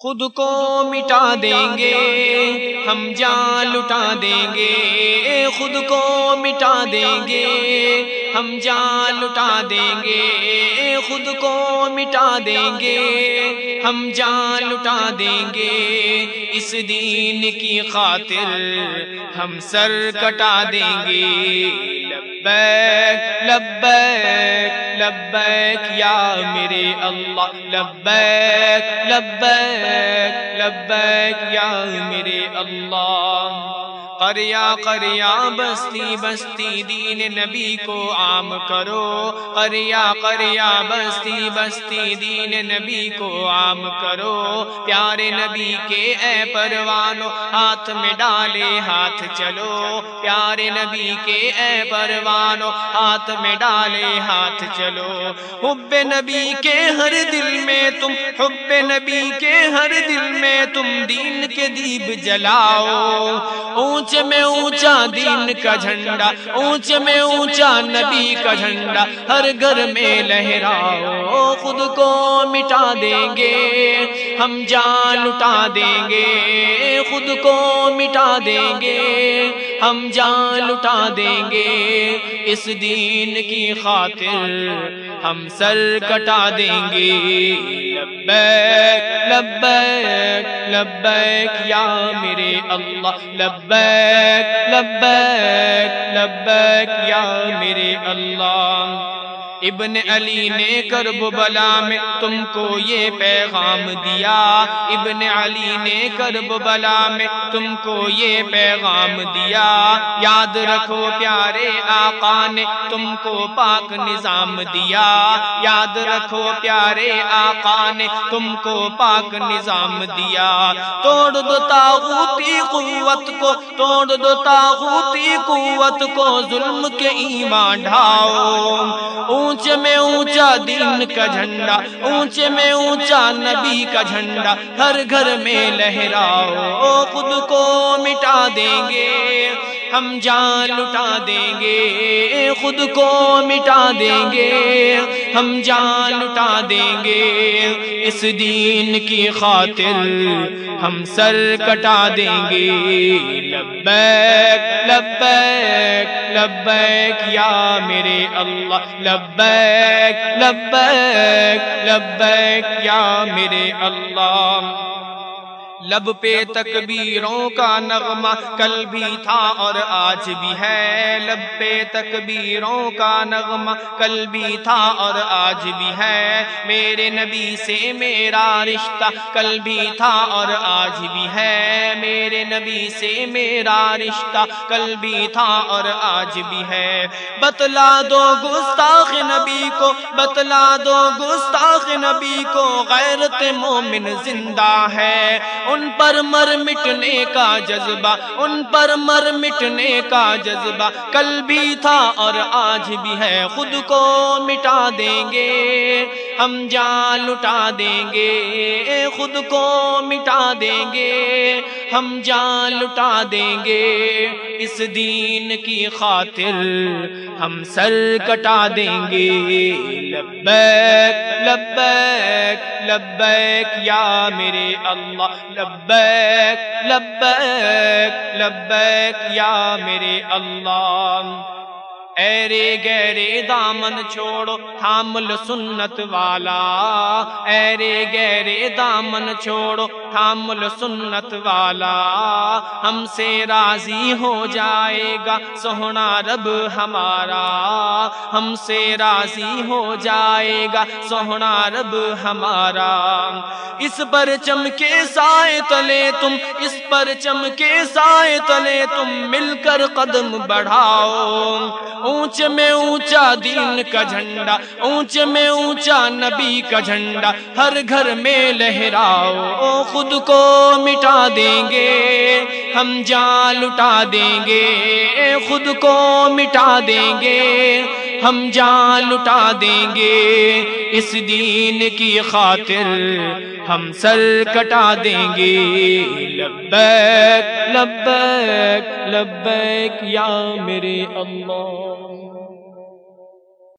خود کو مٹا دیں گے، ہم جان لٹا دیں گے۔ خود کو مٹا دیں گے، ہم جان لٹا دیں گے۔ خود کو مٹا دیں گے، ہم جان لٹا دیں گے۔ اس دین کی خاطر ہم سر کٹا دیں گے۔ لبیک لبیک لبیک یا میرے اللہ لبیک لبیک لبیک یا میرے اللہ۔ قریا قریا بستی بستی، دین نبی کو عام کرو۔ قریا قریا بستی بستی، دین نبی کو عام کرو۔ پیارے نبی کے اے پروانو، ہاتھ میں ڈالے ہاتھ چلو۔ پیارے نبی کے اے پروانو، ہاتھ میں ڈالے ہاتھ چلو۔ حب نبی کے ہر دل میں تم، حب نبی کے ہر دل میں تم دین کے دیب جلاؤ۔ اونچ میں اونچا دین کا جھنڈا، اونچے میں اونچا نبی کا جھنڈا، ہر گھر میں لہراؤ، خود کو مٹا دیں گے، ہم جان لٹا دیں گے، خود کو مٹا دیں گے، ہم جان لٹا دیں گے، اس دین کی خاطر ہم سر کٹا دیں گے۔ لبیک لبیک لبیک یا میرے اللہ لبیک لبیک لبیک یا میرے اللہ۔ ابن علی نے کرب بلا میں تم کو یہ پیغام دیا۔ ابن علی نے کرب بلا میں تم کو یہ پیغام دیا۔ یاد رکھو پیارے آقا نے تم کو پاک نظام دیا۔ یاد رکھو پیارے آقا نے تم کو پاک نظام دیا۔ توڑ دو تاغوتی قوت کو، توڑ دو تاغوتی قوت کو، ظلم کے ایمان ڈھاؤ۔ اونچے میں اونچا دین کا جھنڈا، اونچے میں اونچا نبی کا جھنڈا، ہر گھر میں لہراؤ خود کو مٹا دیں گے، ہم جان لٹا دیں گے خود کو مٹا دیں گے، ہم جان لٹا دیں گے، اس دین کی خاطر ہم سر کٹا دیں گے، لبیک لبیک لبیک یا میرے اللہ لبیک لبیک لبیک یا میرے اللہ۔ لب پہ تکبیروں کا نغمہ کل بھی تھا اور آج بھی ہے۔ لب پہ تکبیروں کا نغمہ کل بھی تھا اور آج بھی ہے۔ میرے نبی سے میرا رشتہ کل بھی تھا اور آج بھی ہے۔ میرے نبی سے میرا رشتہ کل بھی تھا اور آج بھی ہے۔ بتلا دو گستاخ نبی کو بتلا دو گستاخ نبی کو غیرت مومن زندہ ہے۔ ان پر مر مٹنے کا جذبہ، ان پر مر مٹنے کا جذبہ۔ کل بھی تھا اور آج بھی ہے، خود کو مٹا دیں گے، ہم جان لٹا دیں گے۔ خود کو مٹا دیں گے، ہم جان لٹا دیں گے۔ اس دین کی خاطر ہم سر کٹا دیں گے۔ لبیک لبیک لبیک، یا میرے اللہ۔ لبیک لبیک لبیک، یا میرے اللہ۔ ایرے گہرے دامن چھوڑو، تھامل سنت والا۔ ایرے گہرے دامن چھوڑو، تھامل سنت والا۔ ہم سے راضی ہو جائے گا سونا رب ہمارا۔ ہم سے راضی ہو جائے گا سونا رب ہمارا۔ اس پر چمکے سائے تلے تم، اس پر چمکے سائے تلے تم، مل کر قدم بڑھاؤ۔ اونچ میں اونچا دین کا جھنڈا، اونچ میں اونچا نبی کا جھنڈا، ہر گھر میں لہراؤ خود کو مٹا دیں گے، ہم جان لٹا دیں گے خود کو مٹا دیں گے، ہم جان لٹا دیں گے، اس دین کی خاطر ہم سر کٹا دیں گے۔ لبیک لبیک لبیک یا میرے اللہ۔